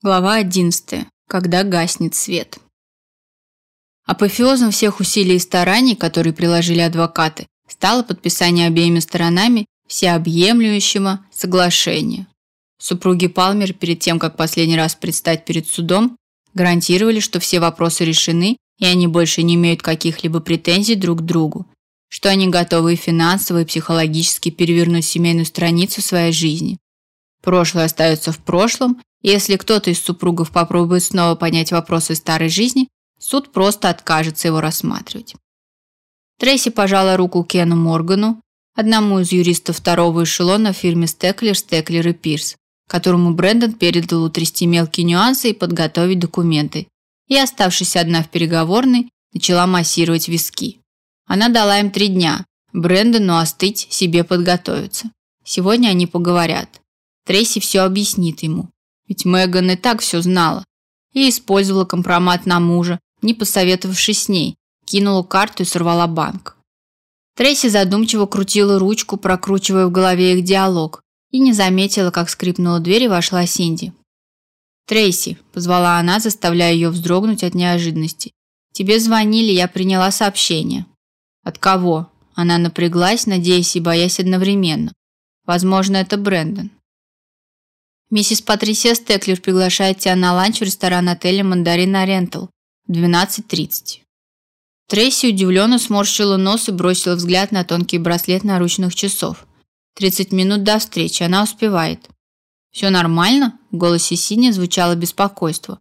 Глава 11. Когда гаснет свет. Апофеозом всех усилий и стараний, которые приложили адвокаты, стало подписание обеими сторонами всеобъемлющего соглашения. Супруги Палмер перед тем, как последний раз предстать перед судом, гарантировали, что все вопросы решены, и они больше не имеют каких-либо претензий друг к другу, что они готовы финансово и психологически перевернуть семейную страницу своей жизни. Прошлое остается в прошлом, если кто-то из супругов попробует снова понять вопросы старой жизни, суд просто откажется его рассматривать. Трейси пожала руку Кену Моргану, одному из юристов второго эшелона в фирме Стеклер, Стеклер и Пирс, которому Брэндон передал утрясти мелкие нюансы и подготовить документы. И, оставшись одна в переговорной, начала массировать виски. Она дала им три дня. Брэндону остыть, себе подготовиться. Сегодня они поговорят. Трейси все объяснит ему. Ведь Меган и так все знала. И использовала компромат на мужа, не посоветовавшись с ней, кинула карту и сорвала банк. Трейси задумчиво крутила ручку, прокручивая в голове их диалог, и не заметила, как скрипнула дверь и вошла Синди. «Трейси», – позвала она, заставляя ее вздрогнуть от неожиданности. «Тебе звонили, я приняла сообщение». «От кого?» Она напряглась, надеясь и боясь одновременно. «Возможно, это Брэндон». Миссис Патрисия Стеклер приглашает тебя на ланч в ресторан отеля Мандарина Рентал в 12:30. Трейси удивленно сморщила нос и бросила взгляд на тонкий браслет наручных часов. 30 минут до встречи, она успевает. Все нормально? В голосе Сини звучало беспокойство.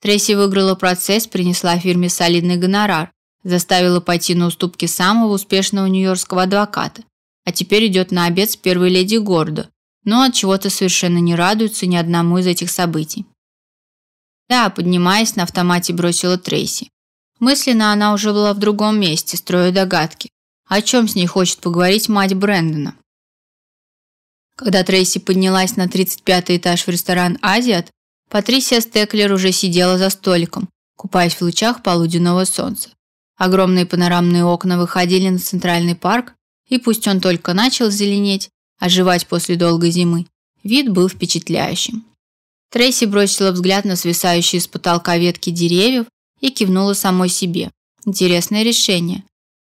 Трейси выиграла процесс, принесла фирме солидный гонорар, заставила пойти на уступки самого успешного нью-йоркского адвоката, а теперь идет на обед с первой леди города, но от чего-то совершенно не радуется ни одному из этих событий. Да, поднимаясь на автомате, бросила Трейси. Мысленно она уже была в другом месте, строя догадки. О чем с ней хочет поговорить мать Брэндона? Когда Трейси поднялась на 35 этаж в ресторан «Азиат», Патрисия Стеклер уже сидела за столиком, купаясь в лучах полуденного солнца. Огромные панорамные окна выходили на центральный парк, и пусть он только начал зеленеть, оживать после долгой зимы. Вид был впечатляющим. Трейси бросила взгляд на свисающие с потолка ветки деревьев и кивнула самой себе. Интересное решение.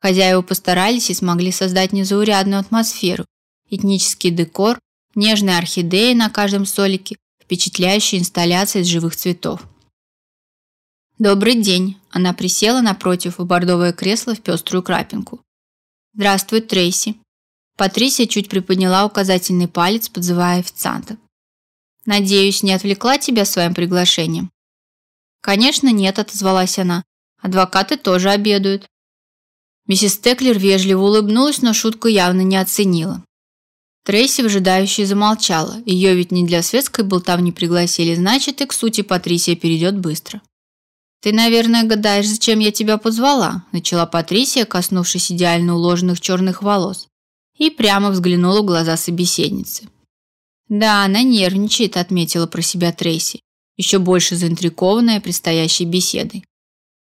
Хозяева постарались и смогли создать незаурядную атмосферу. Этнический декор, нежные орхидеи на каждом столике, впечатляющая инсталляция из живых цветов. Добрый день. Она присела напротив в бордовое кресло в пеструю крапинку. Здравствуй, Трейси. Патрисия чуть приподняла указательный палец, подзывая официанта. Надеюсь, не отвлекла тебя своим приглашением. Конечно, нет, отозвалась она. Адвокаты тоже обедают. Миссис Теклер вежливо улыбнулась, но шутку явно не оценила. Трейси выжидающе замолчала. Ее ведь не для светской болтовни пригласили, значит, и к сути Патрисия перейдет быстро. Ты, наверное, гадаешь, зачем я тебя позвала, начала Патрисия, коснувшись идеально уложенных черных волос и прямо взглянула в глаза собеседницы. Да, она нервничает, отметила про себя Трейси, еще больше заинтригованная предстоящей беседой.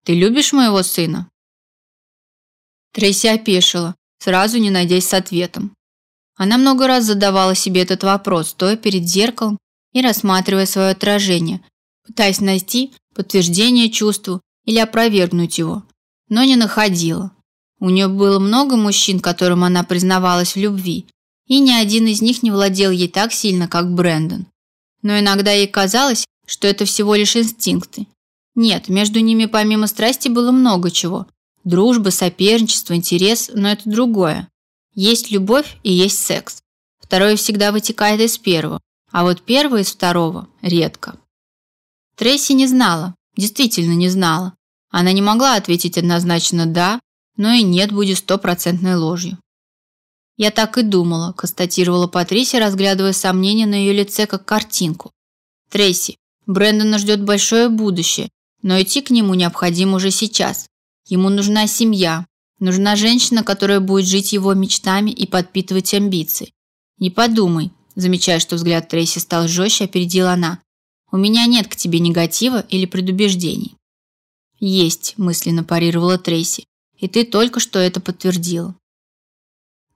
Ты любишь моего сына? Трейси опешила, сразу не найдясь с ответом. Она много раз задавала себе этот вопрос, стоя перед зеркалом и рассматривая свое отражение, пытаясь найти подтверждение чувству или опровергнуть его, но не находила. У нее было много мужчин, которым она признавалась в любви, и ни один из них не владел ей так сильно, как Брэндон. Но иногда ей казалось, что это всего лишь инстинкты. Нет, между ними помимо страсти было много чего. Дружба, соперничество, интерес, но это другое. Есть любовь и есть секс. Второе всегда вытекает из первого, а вот первое из второго редко. Трейси не знала, действительно не знала. Она не могла ответить однозначно «да», но и нет будет стопроцентной ложью. Я так и думала, констатировала Патрисия, разглядывая сомнения на ее лице как картинку. Трейси, Брэндона ждет большое будущее, но идти к нему необходимо уже сейчас. Ему нужна семья, нужна женщина, которая будет жить его мечтами и подпитывать амбиции. Не подумай, замечая, что взгляд Трейси стал жестче, опередила она. У меня нет к тебе негатива или предубеждений. Есть, мысленно парировала Трейси и ты только что это подтвердил.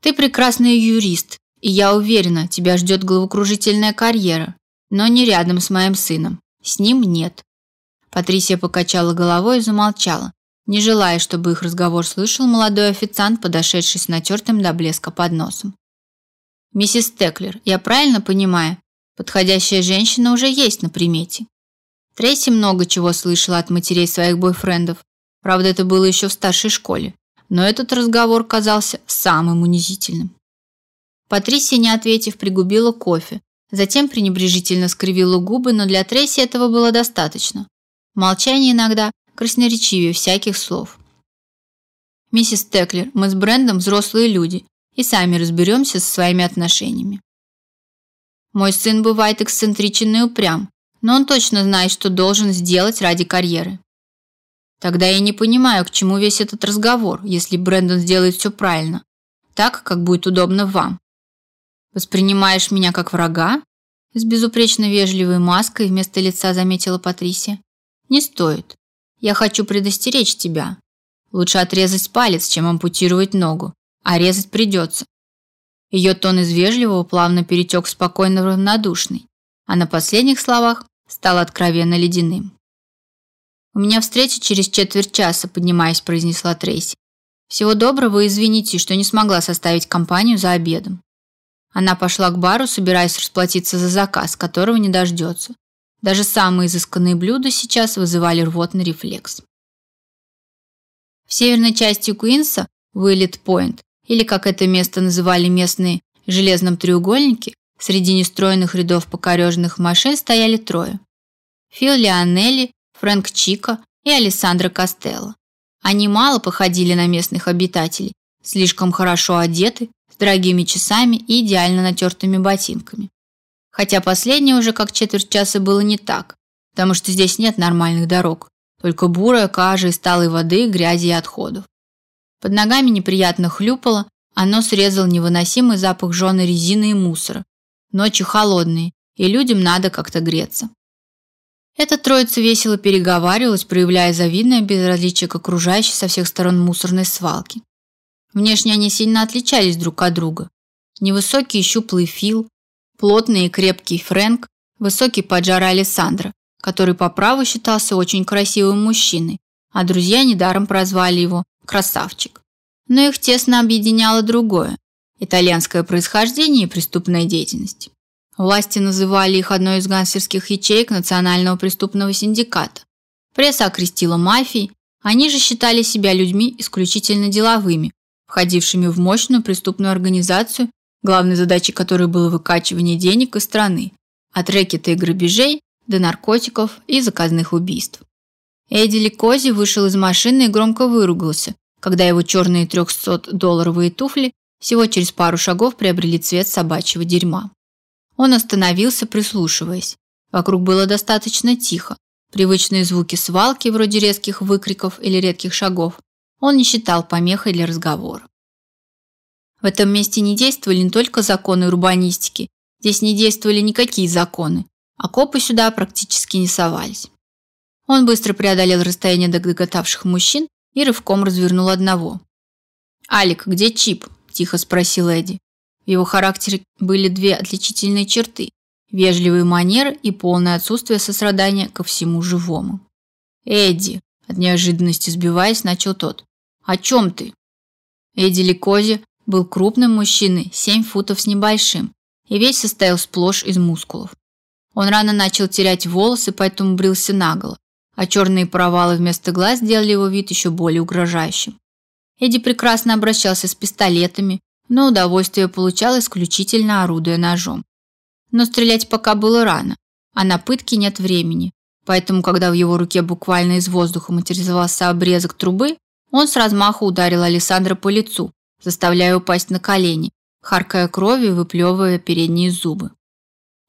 Ты прекрасный юрист, и я уверена, тебя ждет головокружительная карьера, но не рядом с моим сыном. С ним нет. Патрисия покачала головой и замолчала, не желая, чтобы их разговор слышал молодой официант, подошедший с натертым до блеска подносом. «Миссис Теклер, я правильно понимаю, подходящая женщина уже есть на примете?» Трейси много чего слышала от матерей своих бойфрендов. Правда, это было еще в старшей школе. Но этот разговор казался самым унизительным. Патрисия, не ответив, пригубила кофе. Затем пренебрежительно скривила губы, но для Трейси этого было достаточно. Молчание иногда красноречивее всяких слов. «Миссис Теклер, мы с Брендом взрослые люди и сами разберемся со своими отношениями. Мой сын бывает эксцентричен и упрям, но он точно знает, что должен сделать ради карьеры. Тогда я не понимаю, к чему весь этот разговор, если Брэндон сделает все правильно, так, как будет удобно вам. Воспринимаешь меня как врага? С безупречно вежливой маской вместо лица заметила Патрисия. Не стоит. Я хочу предостеречь тебя. Лучше отрезать палец, чем ампутировать ногу, а резать придется. Ее тон из вежливого плавно перетек в спокойно равнодушный, а на последних словах стал откровенно ледяным. «У меня встреча через четверть часа», – поднимаясь, произнесла Трейси. «Всего доброго и извините, что не смогла составить компанию за обедом». Она пошла к бару, собираясь расплатиться за заказ, которого не дождется. Даже самые изысканные блюда сейчас вызывали рвотный рефлекс. В северной части Куинса, Уиллет-Пойнт, или как это место называли местные железном треугольнике, среди нестроенных рядов покореженных машин стояли трое. Фил Леонелли, Фрэнк Чика и Алессандро Костелло. Они мало походили на местных обитателей, слишком хорошо одеты, с дорогими часами и идеально натертыми ботинками. Хотя последнее уже как четверть часа было не так, потому что здесь нет нормальных дорог, только бурая кажа из талой воды, грязи и отходов. Под ногами неприятно хлюпало, а нос резал невыносимый запах жженой резины и мусора. Ночи холодные, и людям надо как-то греться. Эта троица весело переговаривалась, проявляя завидное безразличие к окружающей со всех сторон мусорной свалке. Внешне они сильно отличались друг от друга. Невысокий и щуплый Фил, плотный и крепкий Фрэнк, высокий поджар Александра, который по праву считался очень красивым мужчиной, а друзья недаром прозвали его «красавчик». Но их тесно объединяло другое – итальянское происхождение и преступная деятельность. Власти называли их одной из гангстерских ячеек национального преступного синдиката. Пресса окрестила мафией, они же считали себя людьми исключительно деловыми, входившими в мощную преступную организацию главной задачей которой было выкачивание денег из страны, от рэкета и грабежей до наркотиков и заказных убийств. Эдди Ликози вышел из машины и громко выругался, когда его черные 300-долларовые туфли всего через пару шагов приобрели цвет собачьего дерьма. Он остановился, прислушиваясь. Вокруг было достаточно тихо. Привычные звуки свалки, вроде резких выкриков или редких шагов, он не считал помехой для разговора. В этом месте не действовали не только законы урбанистики, здесь не действовали никакие законы, а копы сюда практически не совались. Он быстро преодолел расстояние до доготавших мужчин и рывком развернул одного. «Алик, где Чип?» – тихо спросил Эдди. В его характере были две отличительные черты – вежливые манеры и полное отсутствие сострадания ко всему живому. «Эдди!» – от неожиданности сбиваясь, начал тот. «О чем ты?» Эдди Ликози был крупным мужчиной, 7 футов с небольшим, и весь состоял сплошь из мускулов. Он рано начал терять волосы, поэтому брился наголо, а черные провалы вместо глаз сделали его вид еще более угрожающим. Эдди прекрасно обращался с пистолетами, но удовольствие получал исключительно орудуя ножом. Но стрелять пока было рано, а на пытки нет времени, поэтому когда в его руке буквально из воздуха материализовался обрезок трубы, он с размаху ударил Александра по лицу, заставляя упасть на колени, харкая кровью и выплевывая передние зубы.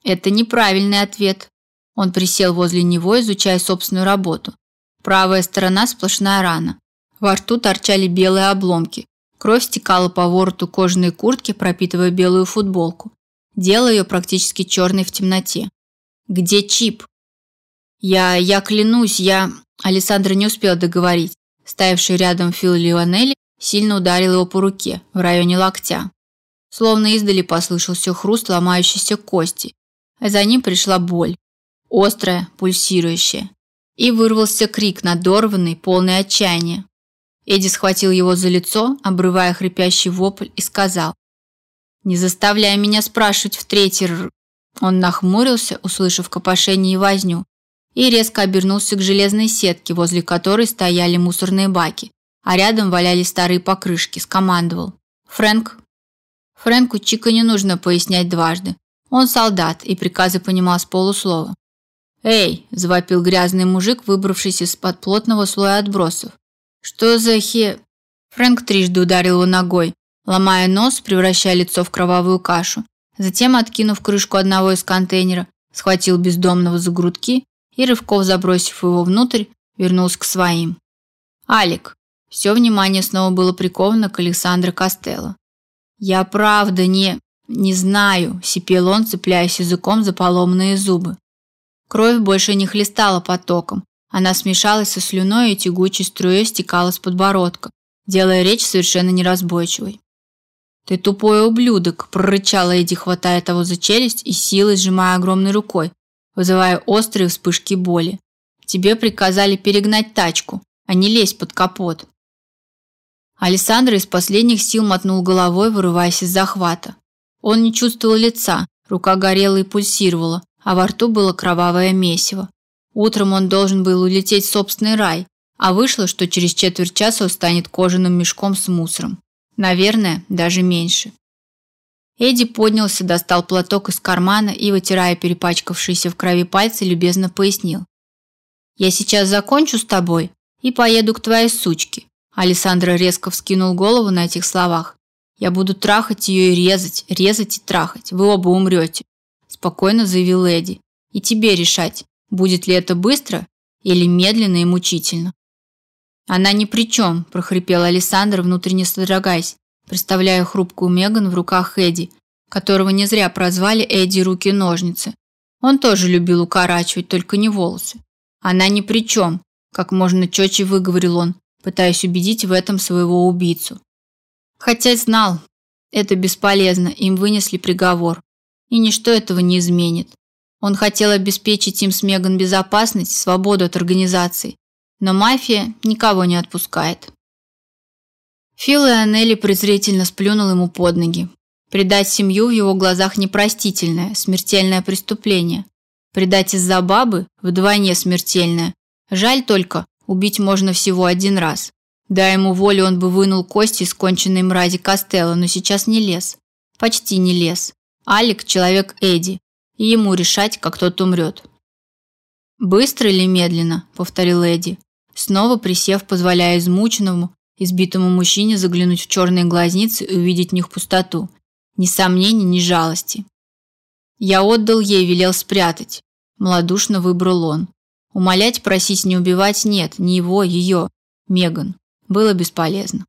Это неправильный ответ. Он присел возле него, изучая собственную работу. Правая сторона сплошная рана. Во рту торчали белые обломки. Кровь стекала по вороту кожаной куртки, пропитывая белую футболку, делая ее практически черной в темноте. Где чип? Я, я клянусь, я... Александр не успел договорить. Ставивший рядом Фил Лионелли сильно ударил его по руке, в районе локтя. Словно издали послышался хруст ломающейся кости, а за ним пришла боль. острое, пульсирующее. И вырвался крик, надорванный, полный отчаяния. Эдди схватил его за лицо, обрывая хрипящий вопль, и сказал: "Не заставляй меня спрашивать в третий р...". Он нахмурился, услышав копошение и возню, и резко обернулся к железной сетке, возле которой стояли мусорные баки, а рядом валялись старые покрышки, скомандовал: "Фрэнк". Фрэнку Чика не нужно пояснять дважды. Он солдат и приказы понимал с полуслова. "Эй!" завопил грязный мужик, выбравшийся из-под плотного слоя отбросов. Что за хе... Фрэнк трижды ударил его ногой, ломая нос, превращая лицо в кровавую кашу. Затем, откинув крышку одного из контейнеров, схватил бездомного за грудки и, рывков забросив его внутрь, вернулся к своим. «Алик!» Все внимание снова было приковано к Александру Костелло. «Я правда не... не знаю», – сипел он, цепляясь языком за поломанные зубы. Кровь больше не хлестала потоком, она смешалась со слюной и тягучей струей стекала с подбородка, делая речь совершенно неразборчивой. «Ты тупой ублюдок!» – прорычала Эдди, хватая того за челюсть и силой сжимая огромной рукой, вызывая острые вспышки боли. «Тебе приказали перегнать тачку, а не лезть под капот». Александр из последних сил мотнул головой, вырываясь из захвата. Он не чувствовал лица, рука горела и пульсировала, а во рту было кровавое месиво. Утром он должен был улететь в собственный рай, а вышло, что через четверть часа он станет кожаным мешком с мусором. Наверное, даже меньше. Эдди поднялся, достал платок из кармана и, вытирая перепачкавшиеся в крови пальцы, любезно пояснил. «Я сейчас закончу с тобой и поеду к твоей сучке». Александра резко вскинул голову на этих словах. «Я буду трахать ее и резать, резать и трахать. Вы оба умрете», – спокойно заявил Эдди. «И тебе решать, Будет ли это быстро или медленно и мучительно? Она ни при чем, прохрипел Александр, внутренне содрогаясь, представляя хрупкую Меган в руках Эдди, которого не зря прозвали Эдди руки-ножницы. Он тоже любил укорачивать, только не волосы. Она ни при чем, как можно четче выговорил он, пытаясь убедить в этом своего убийцу. Хотя знал, это бесполезно, им вынесли приговор, и ничто этого не изменит. Он хотел обеспечить им с Меган безопасность, свободу от организации, но мафия никого не отпускает. Фил и Анели презрительно сплюнул ему под ноги. Предать семью в его глазах непростительное, смертельное преступление. Предать из-за бабы вдвойне смертельное. Жаль только, убить можно всего один раз. Дай ему волю, он бы вынул кости из конченной мрази Костелло, но сейчас не лез. Почти не лез. Алик – человек Эдди и ему решать, как тот умрет. «Быстро или медленно?» – повторил Эдди, снова присев, позволяя измученному, избитому мужчине заглянуть в черные глазницы и увидеть в них пустоту. Ни сомнений, ни жалости. «Я отдал ей, велел спрятать», – малодушно выбрал он. Умолять, просить не убивать нет, ни его, ее, Меган. Было бесполезно.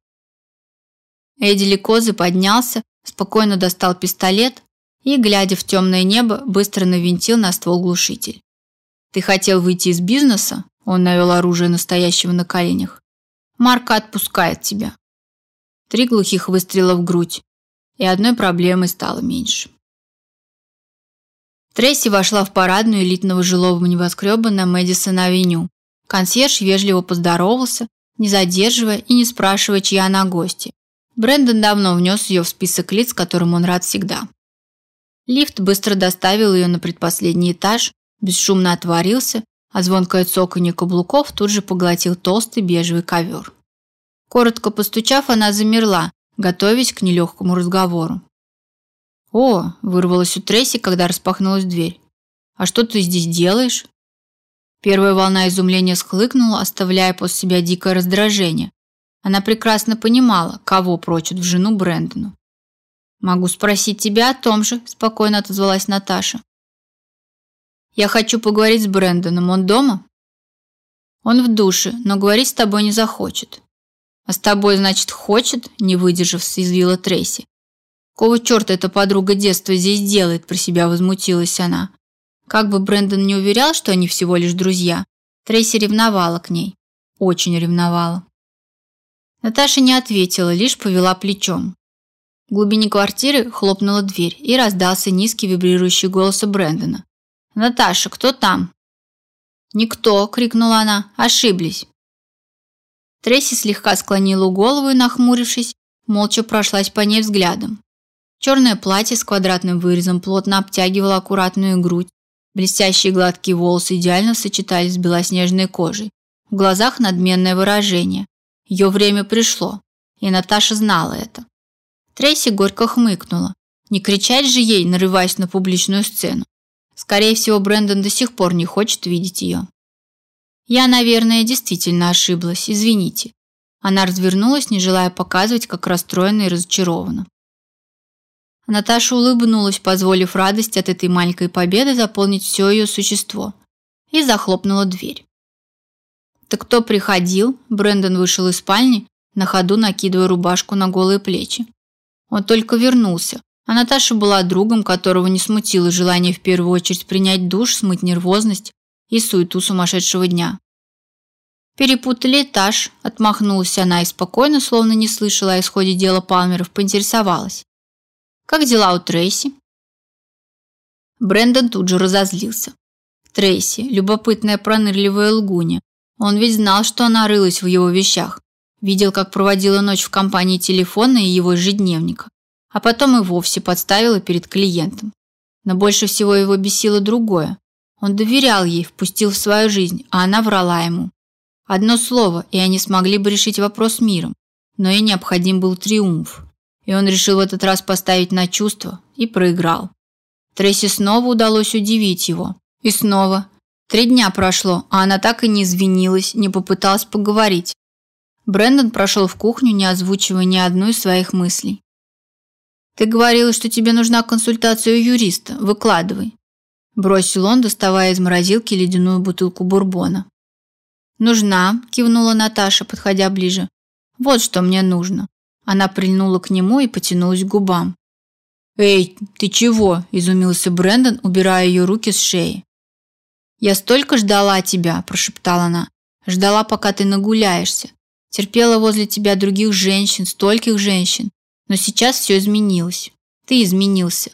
Эдди Ликозы поднялся, спокойно достал пистолет, и, глядя в темное небо, быстро навинтил на ствол глушитель. «Ты хотел выйти из бизнеса?» Он навел оружие настоящего на коленях. «Марка отпускает тебя». Три глухих выстрела в грудь, и одной проблемы стало меньше. Трейси вошла в парадную элитного жилого небоскреба на Мэдисон-авеню. Консьерж вежливо поздоровался, не задерживая и не спрашивая, чья она гостья. Брэндон давно внес ее в список лиц, которым он рад всегда. Лифт быстро доставил ее на предпоследний этаж, бесшумно отворился, а звонкое цоканье каблуков тут же поглотил толстый бежевый ковер. Коротко постучав, она замерла, готовясь к нелегкому разговору. «О!» – вырвалось у Трейси, когда распахнулась дверь. «А что ты здесь делаешь?» Первая волна изумления схлыкнула, оставляя после себя дикое раздражение. Она прекрасно понимала, кого прочат в жену Брэндону. Могу спросить тебя о том же, спокойно отозвалась Наташа. Я хочу поговорить с Брэндоном. Он дома? Он в душе, но говорить с тобой не захочет. А с тобой, значит, хочет, не выдержав, съязвила Трейси. Какого черта эта подруга детства здесь делает, про себя возмутилась она. Как бы Брэндон не уверял, что они всего лишь друзья, Трейси ревновала к ней. Очень ревновала. Наташа не ответила, лишь повела плечом. В глубине квартиры хлопнула дверь и раздался низкий вибрирующий голос Брэндона. «Наташа, кто там?» «Никто!» – крикнула она. «Ошиблись!» Тресси слегка склонила голову и, нахмурившись, молча прошлась по ней взглядом. Черное платье с квадратным вырезом плотно обтягивало аккуратную грудь. Блестящие гладкие волосы идеально сочетались с белоснежной кожей. В глазах надменное выражение. Ее время пришло, и Наташа знала это. Трейси горько хмыкнула. Не кричать же ей, нарываясь на публичную сцену. Скорее всего, Брэндон до сих пор не хочет видеть ее. Я, наверное, действительно ошиблась, извините. Она развернулась, не желая показывать, как расстроена и разочарована. Наташа улыбнулась, позволив радости от этой маленькой победы заполнить все ее существо, и захлопнула дверь. «Так кто приходил?» Брэндон вышел из спальни, на ходу накидывая рубашку на голые плечи. Он только вернулся, а Наташа была другом, которого не смутило желание в первую очередь принять душ, смыть нервозность и суету сумасшедшего дня. Перепутали этаж, отмахнулась она и спокойно, словно не слышала о исходе дела Палмеров, поинтересовалась. Как дела у Трейси? Брэндон тут же разозлился. Трейси, любопытная пронырливая лгуня. Он ведь знал, что она рылась в его вещах. Видел, как проводила ночь в компании телефона и его ежедневника. А потом и вовсе подставила перед клиентом. Но больше всего его бесило другое. Он доверял ей, впустил в свою жизнь, а она врала ему. Одно слово, и они смогли бы решить вопрос миром. Но и необходим был триумф и он решил в этот раз поставить на чувство и проиграл. Трейси снова удалось удивить его. И снова. Три дня прошло, а она так и не извинилась, не попыталась поговорить. Брэндон прошел в кухню, не озвучивая ни одной из своих мыслей. «Ты говорила, что тебе нужна консультация у юриста. Выкладывай», – бросил он, доставая из морозилки ледяную бутылку бурбона. «Нужна», – кивнула Наташа, подходя ближе. «Вот что мне нужно. Она прильнула к нему и потянулась к губам. «Эй, ты чего?» – изумился Брэндон, убирая ее руки с шеи. «Я столько ждала тебя», – прошептала она. «Ждала, пока ты нагуляешься. Терпела возле тебя других женщин, стольких женщин. Но сейчас все изменилось. Ты изменился».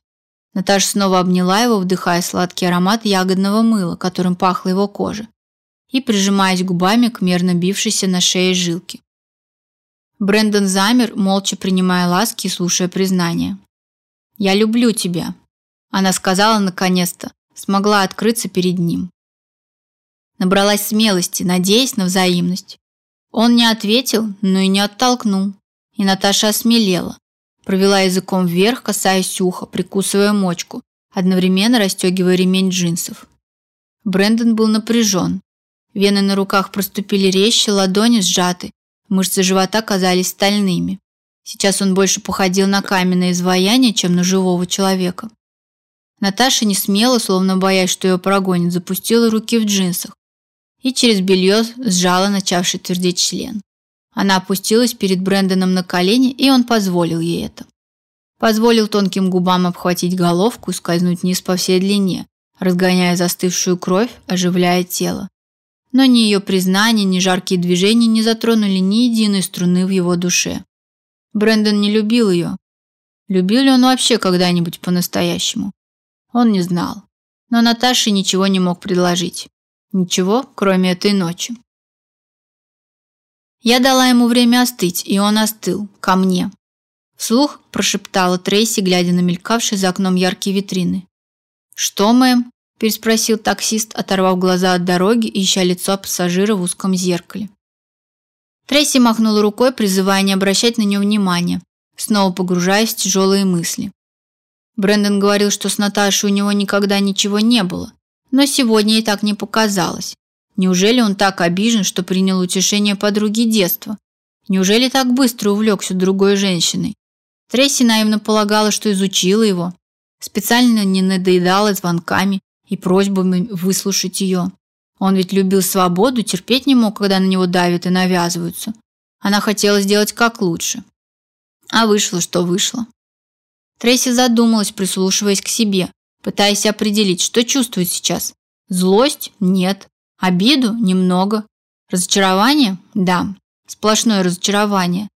Наташа снова обняла его, вдыхая сладкий аромат ягодного мыла, которым пахла его кожа, и прижимаясь губами к мерно бившейся на шее жилке. Брэндон замер, молча принимая ласки и слушая признание. «Я люблю тебя», – она сказала наконец-то, смогла открыться перед ним. Набралась смелости, надеясь на взаимность. Он не ответил, но и не оттолкнул. И Наташа осмелела, провела языком вверх, касаясь уха, прикусывая мочку, одновременно расстегивая ремень джинсов. Брэндон был напряжен. Вены на руках проступили резче, ладони сжаты, Мышцы живота казались стальными. Сейчас он больше походил на каменное изваяние, чем на живого человека. Наташа не смела, словно боясь, что ее прогонят, запустила руки в джинсах и через белье сжала начавший твердеть член. Она опустилась перед Брэндоном на колени, и он позволил ей это. Позволил тонким губам обхватить головку и скользнуть вниз по всей длине, разгоняя застывшую кровь, оживляя тело но ни ее признание, ни жаркие движения не затронули ни единой струны в его душе. Брэндон не любил ее. Любил ли он вообще когда-нибудь по-настоящему? Он не знал. Но Наташе ничего не мог предложить. Ничего, кроме этой ночи. Я дала ему время остыть, и он остыл. Ко мне. Вслух прошептала Трейси, глядя на мелькавшие за окном яркие витрины. «Что, мэм?» переспросил таксист, оторвав глаза от дороги и ища лицо пассажира в узком зеркале. Трейси махнула рукой, призывая не обращать на нее внимания, снова погружаясь в тяжелые мысли. Брэндон говорил, что с Наташей у него никогда ничего не было, но сегодня и так не показалось. Неужели он так обижен, что принял утешение подруги детства? Неужели так быстро увлекся другой женщиной? Трейси наивно полагала, что изучила его, специально не надоедала звонками, и просьбами выслушать ее. Он ведь любил свободу, терпеть не мог, когда на него давят и навязываются. Она хотела сделать как лучше. А вышло, что вышло. Трейси задумалась, прислушиваясь к себе, пытаясь определить, что чувствует сейчас. Злость? Нет. Обиду? Немного. Разочарование? Да. Сплошное разочарование.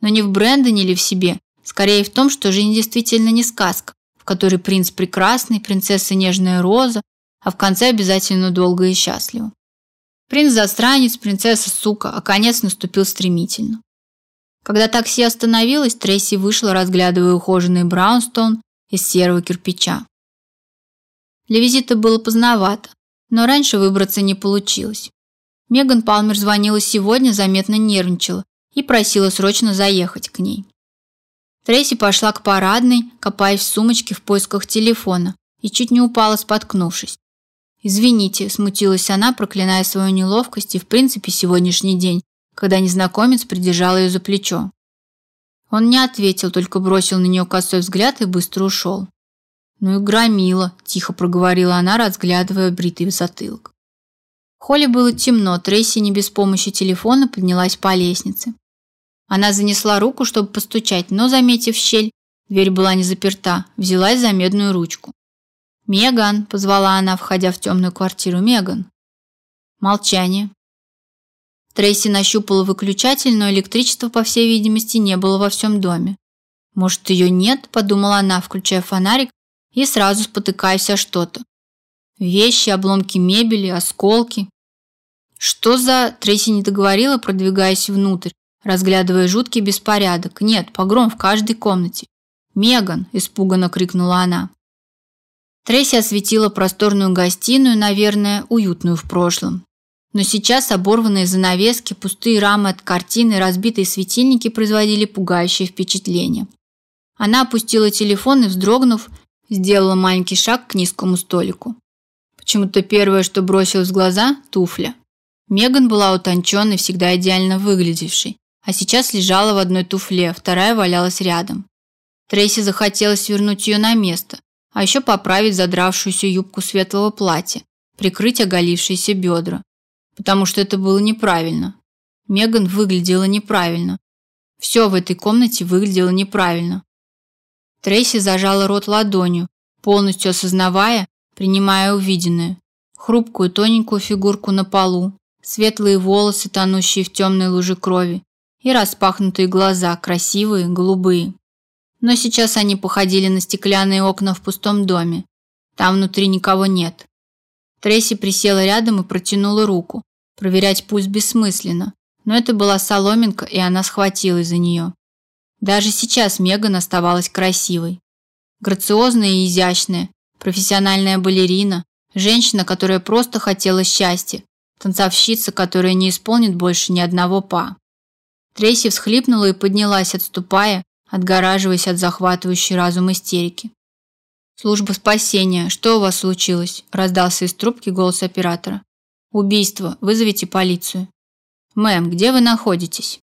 Но не в Брэндоне или в себе. Скорее в том, что жизнь действительно не сказка в которой принц прекрасный, принцесса нежная роза, а в конце обязательно долго и счастливо. Принц-засранец, принцесса-сука, а конец наступил стремительно. Когда такси остановилось, Трейси вышла, разглядывая ухоженный браунстон из серого кирпича. Для визита было поздновато, но раньше выбраться не получилось. Меган Палмер звонила сегодня, заметно нервничала и просила срочно заехать к ней. Трейси пошла к парадной, копаясь в сумочке в поисках телефона, и чуть не упала, споткнувшись. «Извините», – смутилась она, проклиная свою неловкость и, в принципе, сегодняшний день, когда незнакомец придержал ее за плечо. Он не ответил, только бросил на нее косой взгляд и быстро ушел. «Ну и громила», – тихо проговорила она, разглядывая бритый затылок. В холле было темно, Трейси не без помощи телефона поднялась по лестнице. Она занесла руку, чтобы постучать, но, заметив щель, дверь была не заперта, взялась за медную ручку. «Меган!» – позвала она, входя в темную квартиру. «Меган!» Молчание. Трейси нащупала выключатель, но электричества, по всей видимости, не было во всем доме. «Может, ее нет?» – подумала она, включая фонарик и сразу спотыкаясь о что-то. Вещи, обломки мебели, осколки. Что за... Трейси не договорила, продвигаясь внутрь, разглядывая жуткий беспорядок. Нет, погром в каждой комнате. «Меган!» – испуганно крикнула она. Трейси осветила просторную гостиную, наверное, уютную в прошлом. Но сейчас оборванные занавески, пустые рамы от картины, разбитые светильники производили пугающее впечатление. Она опустила телефон и, вздрогнув, сделала маленький шаг к низкому столику. Почему-то первое, что бросилось в глаза – туфля. Меган была утонченной, всегда идеально выглядевшей, а сейчас лежала в одной туфле, вторая валялась рядом. Трейси захотелось вернуть ее на место, а еще поправить задравшуюся юбку светлого платья, прикрыть оголившиеся бедра. Потому что это было неправильно. Меган выглядела неправильно. Все в этой комнате выглядело неправильно. Трейси зажала рот ладонью, полностью осознавая, принимая увиденное. Хрупкую тоненькую фигурку на полу, светлые волосы, тонущие в темной луже крови, и распахнутые глаза, красивые, голубые но сейчас они походили на стеклянные окна в пустом доме. Там внутри никого нет. Трейси присела рядом и протянула руку. Проверять пульс бессмысленно, но это была соломинка, и она схватилась за нее. Даже сейчас Меган оставалась красивой. Грациозная и изящная, профессиональная балерина, женщина, которая просто хотела счастья, танцовщица, которая не исполнит больше ни одного па. Трейси всхлипнула и поднялась, отступая, отгораживаясь от захватывающей разум истерики. «Служба спасения, что у вас случилось?» – раздался из трубки голос оператора. «Убийство, вызовите полицию». «Мэм, где вы находитесь?»